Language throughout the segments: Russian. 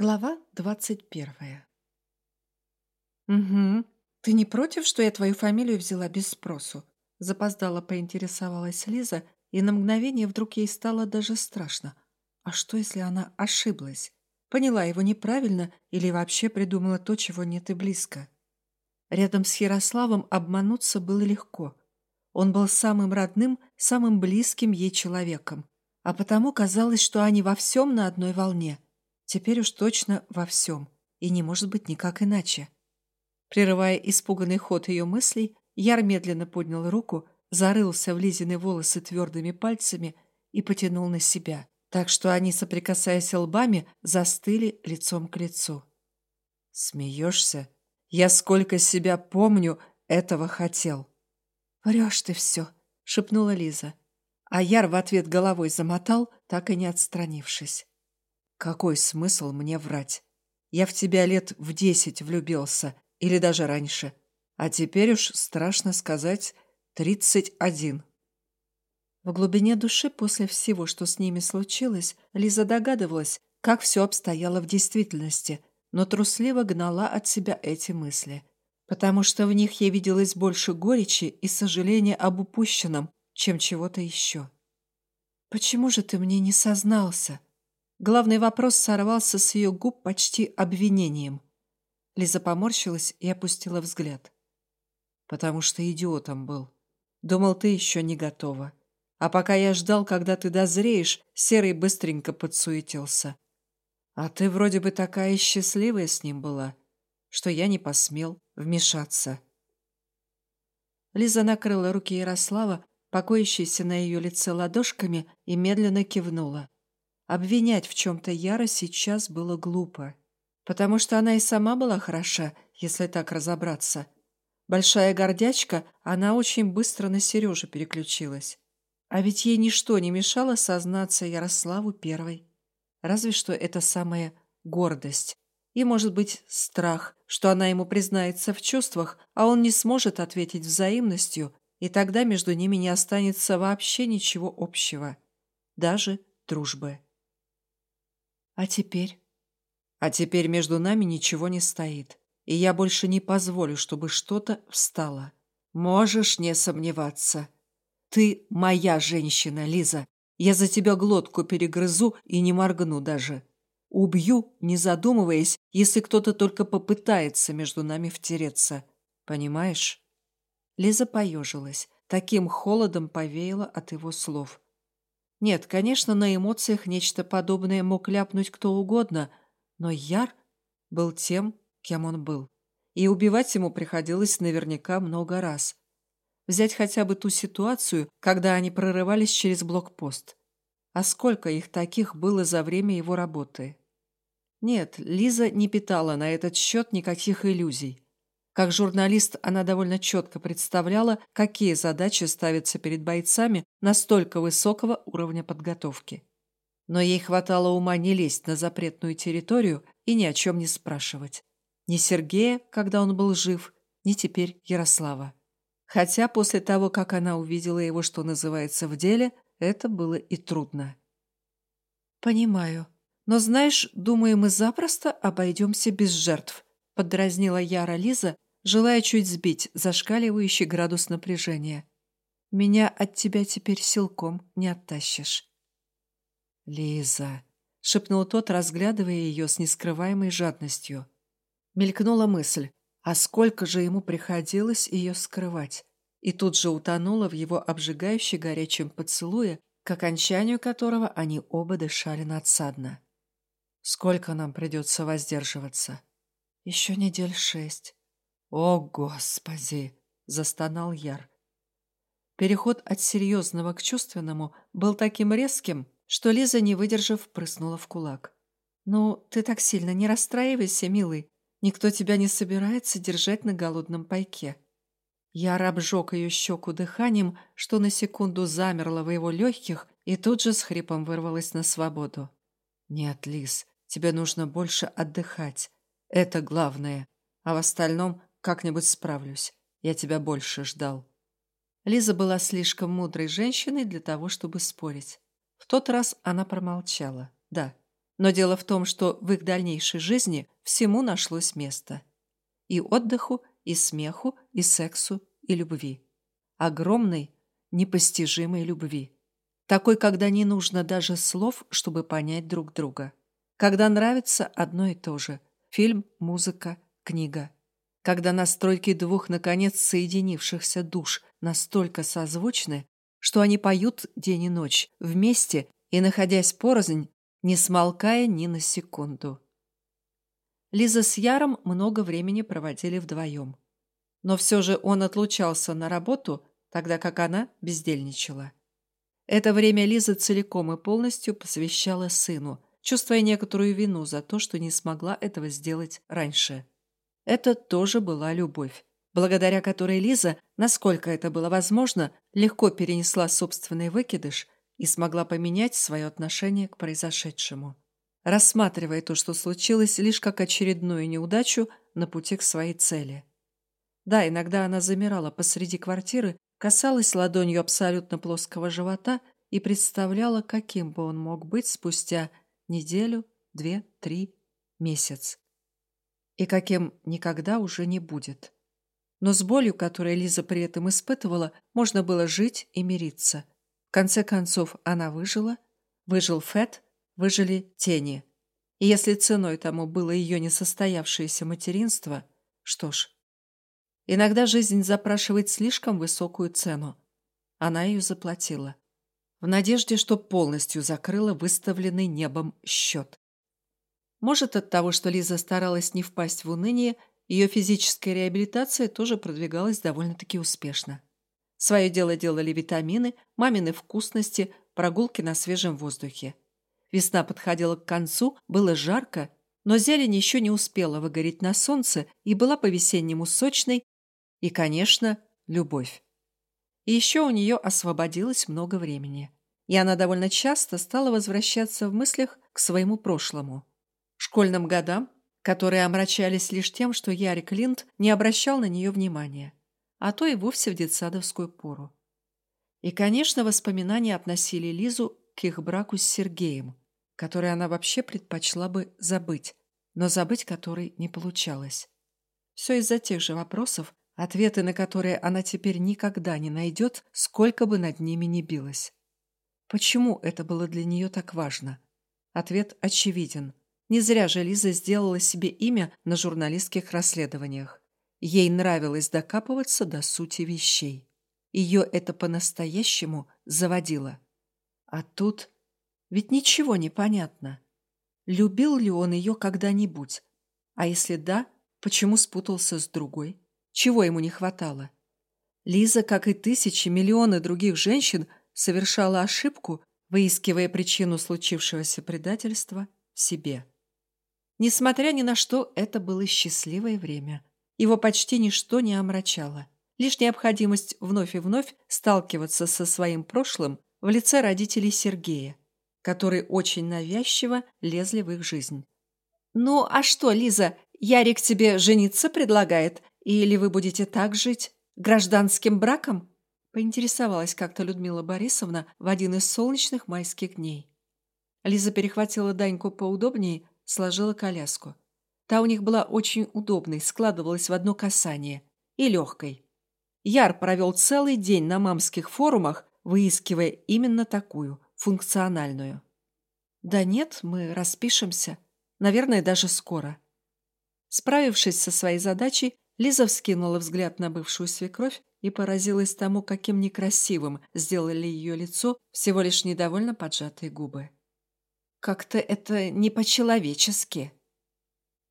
Глава двадцать первая. «Угу. Ты не против, что я твою фамилию взяла без спросу?» Запоздала поинтересовалась Лиза, и на мгновение вдруг ей стало даже страшно. А что, если она ошиблась? Поняла его неправильно или вообще придумала то, чего нет и близко? Рядом с Ярославом обмануться было легко. Он был самым родным, самым близким ей человеком. А потому казалось, что они во всем на одной волне – Теперь уж точно во всем. И не может быть никак иначе. Прерывая испуганный ход ее мыслей, Яр медленно поднял руку, зарылся в Лизины волосы твердыми пальцами и потянул на себя, так что они, соприкасаясь лбами, застыли лицом к лицу. «Смеешься? Я сколько себя помню, этого хотел». «Врешь ты все», — шепнула Лиза. А Яр в ответ головой замотал, так и не отстранившись. Какой смысл мне врать? Я в тебя лет в десять влюбился, или даже раньше. А теперь уж, страшно сказать, тридцать один. В глубине души после всего, что с ними случилось, Лиза догадывалась, как все обстояло в действительности, но трусливо гнала от себя эти мысли, потому что в них ей виделось больше горечи и сожаления об упущенном, чем чего-то еще. «Почему же ты мне не сознался?» Главный вопрос сорвался с ее губ почти обвинением. Лиза поморщилась и опустила взгляд. «Потому что идиотом был. Думал, ты еще не готова. А пока я ждал, когда ты дозреешь, Серый быстренько подсуетился. А ты вроде бы такая счастливая с ним была, что я не посмел вмешаться». Лиза накрыла руки Ярослава, покоящиеся на ее лице ладошками, и медленно кивнула. Обвинять в чем-то Яра сейчас было глупо, потому что она и сама была хороша, если так разобраться. Большая гордячка, она очень быстро на Сережу переключилась. А ведь ей ничто не мешало сознаться Ярославу первой. Разве что это самая гордость. И, может быть, страх, что она ему признается в чувствах, а он не сможет ответить взаимностью, и тогда между ними не останется вообще ничего общего. Даже дружбы. А теперь? А теперь между нами ничего не стоит, и я больше не позволю, чтобы что-то встало. Можешь не сомневаться. Ты моя женщина, Лиза. Я за тебя глотку перегрызу и не моргну даже. Убью, не задумываясь, если кто-то только попытается между нами втереться. Понимаешь? Лиза поежилась. Таким холодом повеяло от его слов. Нет, конечно, на эмоциях нечто подобное мог ляпнуть кто угодно, но Яр был тем, кем он был. И убивать ему приходилось наверняка много раз. Взять хотя бы ту ситуацию, когда они прорывались через блокпост. А сколько их таких было за время его работы? Нет, Лиза не питала на этот счет никаких иллюзий. Как журналист она довольно четко представляла, какие задачи ставятся перед бойцами настолько высокого уровня подготовки. Но ей хватало ума не лезть на запретную территорию и ни о чем не спрашивать. Ни Сергея, когда он был жив, ни теперь Ярослава. Хотя после того, как она увидела его, что называется, в деле, это было и трудно. «Понимаю. Но знаешь, думаю, мы запросто обойдемся без жертв», поддразнила Яра Лиза, желая чуть сбить зашкаливающий градус напряжения. «Меня от тебя теперь силком не оттащишь». «Лиза», — шепнул тот, разглядывая ее с нескрываемой жадностью. Мелькнула мысль, а сколько же ему приходилось ее скрывать, и тут же утонула в его обжигающей горячем поцелуе, к окончанию которого они оба дышали надсадно. «Сколько нам придется воздерживаться?» Еще недель шесть. О, Господи! Застонал Яр. Переход от серьезного к чувственному был таким резким, что Лиза, не выдержав, прыснула в кулак. «Ну, ты так сильно не расстраивайся, милый. Никто тебя не собирается держать на голодном пайке». Яр обжег ее щеку дыханием, что на секунду замерло в его легких и тут же с хрипом вырвалось на свободу. «Нет, Лиз, тебе нужно больше отдыхать. Это главное. А в остальном как-нибудь справлюсь. Я тебя больше ждал. Лиза была слишком мудрой женщиной для того, чтобы спорить. В тот раз она промолчала. Да, Но дело в том, что в их дальнейшей жизни всему нашлось место. И отдыху, и смеху, и сексу, и любви. Огромной, непостижимой любви. Такой, когда не нужно даже слов, чтобы понять друг друга. Когда нравится одно и то же. Фильм, музыка, книга. Когда настройки двух, наконец, соединившихся душ настолько созвучны, что они поют день и ночь вместе и, находясь порознь, не смолкая ни на секунду. Лиза с Яром много времени проводили вдвоем. Но все же он отлучался на работу, тогда как она бездельничала. Это время Лиза целиком и полностью посвящала сыну, чувствуя некоторую вину за то, что не смогла этого сделать раньше. Это тоже была любовь, благодаря которой Лиза, насколько это было возможно, легко перенесла собственный выкидыш и смогла поменять свое отношение к произошедшему, рассматривая то, что случилось, лишь как очередную неудачу на пути к своей цели. Да, иногда она замирала посреди квартиры, касалась ладонью абсолютно плоского живота и представляла, каким бы он мог быть спустя неделю, две, три, месяц. И каким никогда уже не будет. Но с болью, которую Лиза при этом испытывала, можно было жить и мириться. В конце концов, она выжила, выжил Фет, выжили тени. И если ценой тому было ее несостоявшееся материнство, что ж, иногда жизнь запрашивает слишком высокую цену. Она ее заплатила. В надежде, что полностью закрыла выставленный небом счет. Может, от того, что Лиза старалась не впасть в уныние, ее физическая реабилитация тоже продвигалась довольно-таки успешно. Свое дело делали витамины, мамины вкусности, прогулки на свежем воздухе. Весна подходила к концу, было жарко, но зелень еще не успела выгореть на солнце и была по-весеннему сочной, и, конечно, любовь. И еще у нее освободилось много времени. И она довольно часто стала возвращаться в мыслях к своему прошлому. Школьным годам, которые омрачались лишь тем, что Ярик Линд не обращал на нее внимания, а то и вовсе в детсадовскую пору. И, конечно, воспоминания относили Лизу к их браку с Сергеем, который она вообще предпочла бы забыть, но забыть который не получалось. Все из-за тех же вопросов, ответы на которые она теперь никогда не найдет, сколько бы над ними ни билась. Почему это было для нее так важно? Ответ очевиден. Не зря же Лиза сделала себе имя на журналистских расследованиях. Ей нравилось докапываться до сути вещей. Ее это по-настоящему заводило. А тут ведь ничего не понятно. Любил ли он ее когда-нибудь? А если да, почему спутался с другой? Чего ему не хватало? Лиза, как и тысячи, миллионы других женщин, совершала ошибку, выискивая причину случившегося предательства в себе. Несмотря ни на что, это было счастливое время. Его почти ничто не омрачало. Лишь необходимость вновь и вновь сталкиваться со своим прошлым в лице родителей Сергея, которые очень навязчиво лезли в их жизнь. «Ну, а что, Лиза, Ярик тебе жениться предлагает? Или вы будете так жить? Гражданским браком?» Поинтересовалась как-то Людмила Борисовна в один из солнечных майских дней. Лиза перехватила Даньку поудобнее, сложила коляску. Та у них была очень удобной, складывалась в одно касание. И легкой. Яр провел целый день на мамских форумах, выискивая именно такую, функциональную. «Да нет, мы распишемся. Наверное, даже скоро». Справившись со своей задачей, Лиза вскинула взгляд на бывшую свекровь и поразилась тому, каким некрасивым сделали ее лицо всего лишь недовольно поджатые губы. Как-то это не по-человечески.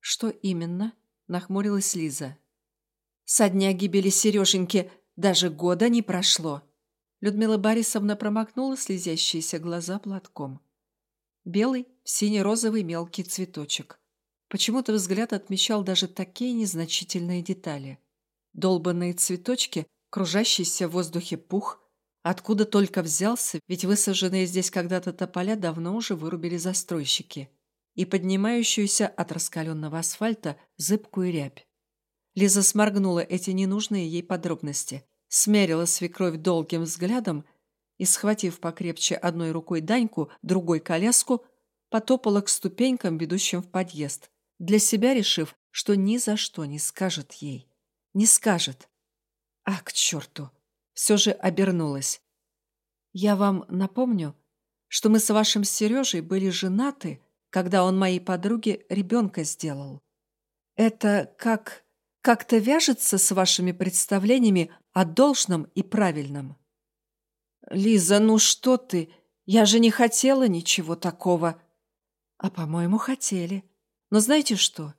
Что именно? Нахмурилась Лиза. Со дня гибели Сереженьки даже года не прошло. Людмила Борисовна промокнула слезящиеся глаза платком. Белый, сине-розовый мелкий цветочек. Почему-то взгляд отмечал даже такие незначительные детали. Долбанные цветочки, кружащийся в воздухе пух, Откуда только взялся, ведь высаженные здесь когда-то тополя давно уже вырубили застройщики. И поднимающуюся от раскаленного асфальта зыбкую рябь. Лиза сморгнула эти ненужные ей подробности, смерила свекровь долгим взглядом и, схватив покрепче одной рукой Даньку, другой коляску, потопала к ступенькам, ведущим в подъезд, для себя решив, что ни за что не скажет ей. Не скажет. А, к черту! Все же обернулась. Я вам напомню, что мы с вашим Сережей были женаты, когда он моей подруге ребенка сделал. Это как... как-то вяжется с вашими представлениями о должном и правильном. Лиза, ну что ты? Я же не хотела ничего такого. А, по-моему, хотели. Но знаете что?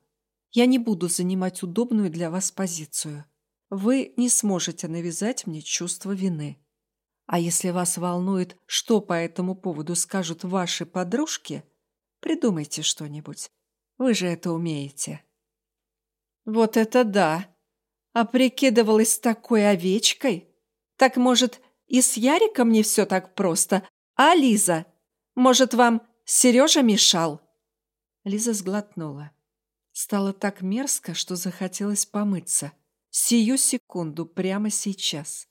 Я не буду занимать удобную для вас позицию. Вы не сможете навязать мне чувство вины. А если вас волнует, что по этому поводу скажут ваши подружки, придумайте что-нибудь. Вы же это умеете. Вот это да! А прикидывалась такой овечкой? Так, может, и с Яриком не все так просто? А, Лиза? Может, вам Сережа мешал?» Лиза сглотнула. Стало так мерзко, что захотелось помыться. Сию секунду, прямо сейчас.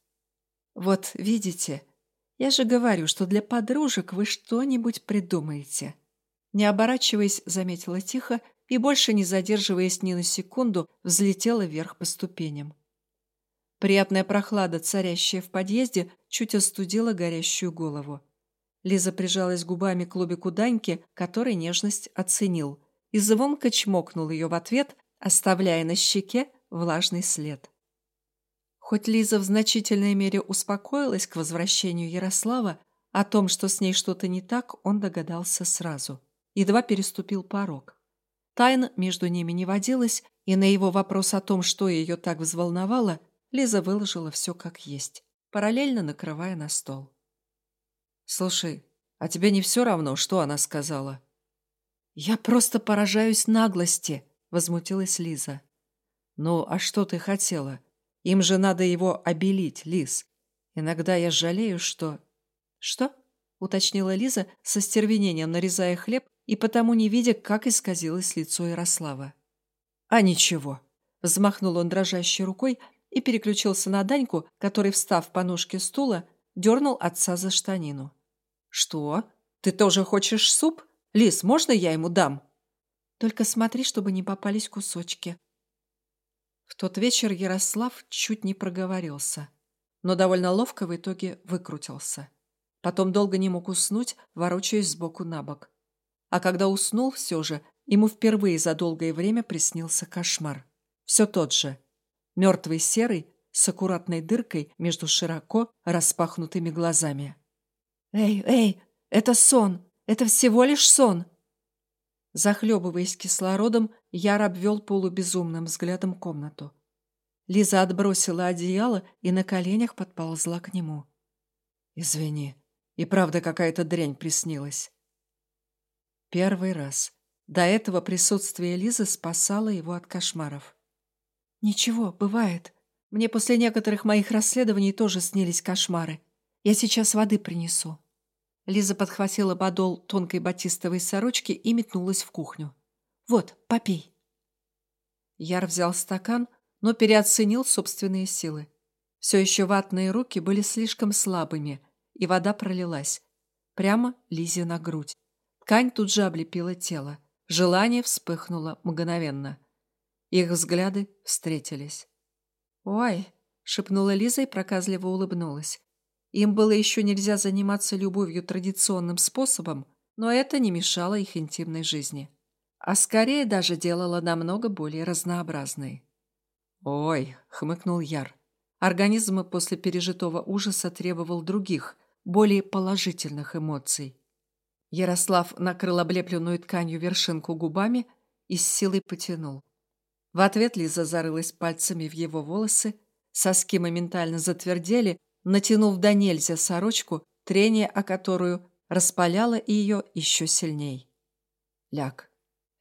Вот, видите, я же говорю, что для подружек вы что-нибудь придумаете. Не оборачиваясь, заметила тихо и, больше не задерживаясь ни на секунду, взлетела вверх по ступеням. Приятная прохлада, царящая в подъезде, чуть остудила горящую голову. Лиза прижалась губами к лобику Даньки, который нежность оценил, и звонко чмокнул ее в ответ, оставляя на щеке влажный след. Хоть Лиза в значительной мере успокоилась к возвращению Ярослава, о том, что с ней что-то не так, он догадался сразу. Едва переступил порог. Тайн между ними не водилось, и на его вопрос о том, что ее так взволновало, Лиза выложила все как есть, параллельно накрывая на стол. «Слушай, а тебе не все равно, что она сказала?» «Я просто поражаюсь наглости», — возмутилась Лиза. «Ну, а что ты хотела? Им же надо его обелить, Лиз. Иногда я жалею, что...» «Что?» — уточнила Лиза со стервенением, нарезая хлеб и потому не видя, как исказилось лицо Ярослава. «А ничего», — взмахнул он дрожащей рукой и переключился на Даньку, который, встав по ножке стула, дернул отца за штанину. «Что? Ты тоже хочешь суп? Лис, можно я ему дам?» «Только смотри, чтобы не попались кусочки». В тот вечер Ярослав чуть не проговорился, но довольно ловко в итоге выкрутился. Потом долго не мог уснуть, ворочаясь сбоку на бок. А когда уснул все же, ему впервые за долгое время приснился кошмар. Все тот же. Мертвый серый с аккуратной дыркой между широко распахнутыми глазами. «Эй, эй, это сон! Это всего лишь сон!» Захлебываясь кислородом, Яр обвел полубезумным взглядом комнату. Лиза отбросила одеяло и на коленях подползла к нему. «Извини, и правда какая-то дрянь приснилась». Первый раз. До этого присутствие Лизы спасало его от кошмаров. «Ничего, бывает. Мне после некоторых моих расследований тоже снились кошмары. Я сейчас воды принесу». Лиза подхватила подол тонкой батистовой сорочки и метнулась в кухню. «Вот, попей». Яр взял стакан, но переоценил собственные силы. Все еще ватные руки были слишком слабыми, и вода пролилась. Прямо Лизе на грудь. Ткань тут же облепила тело. Желание вспыхнуло мгновенно. Их взгляды встретились. «Ой!» — шепнула Лиза и проказливо улыбнулась. Им было еще нельзя заниматься любовью традиционным способом, но это не мешало их интимной жизни. А скорее даже делало намного более разнообразной. «Ой!» — хмыкнул Яр. Организм после пережитого ужаса требовал других, более положительных эмоций. Ярослав накрыл облепленную тканью вершинку губами и с силой потянул. В ответ Лиза зарылась пальцами в его волосы, соски моментально затвердели, натянув до нельзя сорочку, трение о которую распаляло ее еще сильней. Ляг.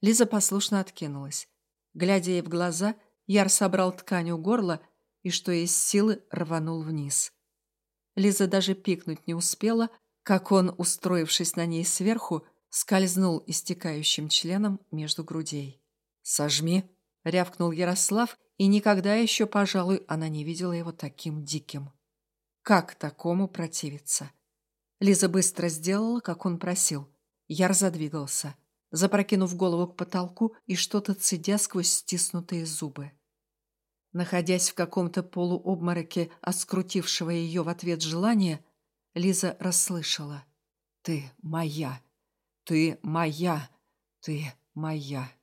Лиза послушно откинулась. Глядя ей в глаза, Яр собрал ткань у горла и, что есть силы, рванул вниз. Лиза даже пикнуть не успела, как он, устроившись на ней сверху, скользнул истекающим членом между грудей. «Сожми!» — рявкнул Ярослав, и никогда еще, пожалуй, она не видела его таким диким. Как такому противиться? Лиза быстро сделала, как он просил. Яр задвигался, запрокинув голову к потолку и что-то цедя сквозь стиснутые зубы. Находясь в каком-то полуобмороке от ее в ответ желания, Лиза расслышала. «Ты моя! Ты моя! Ты моя!»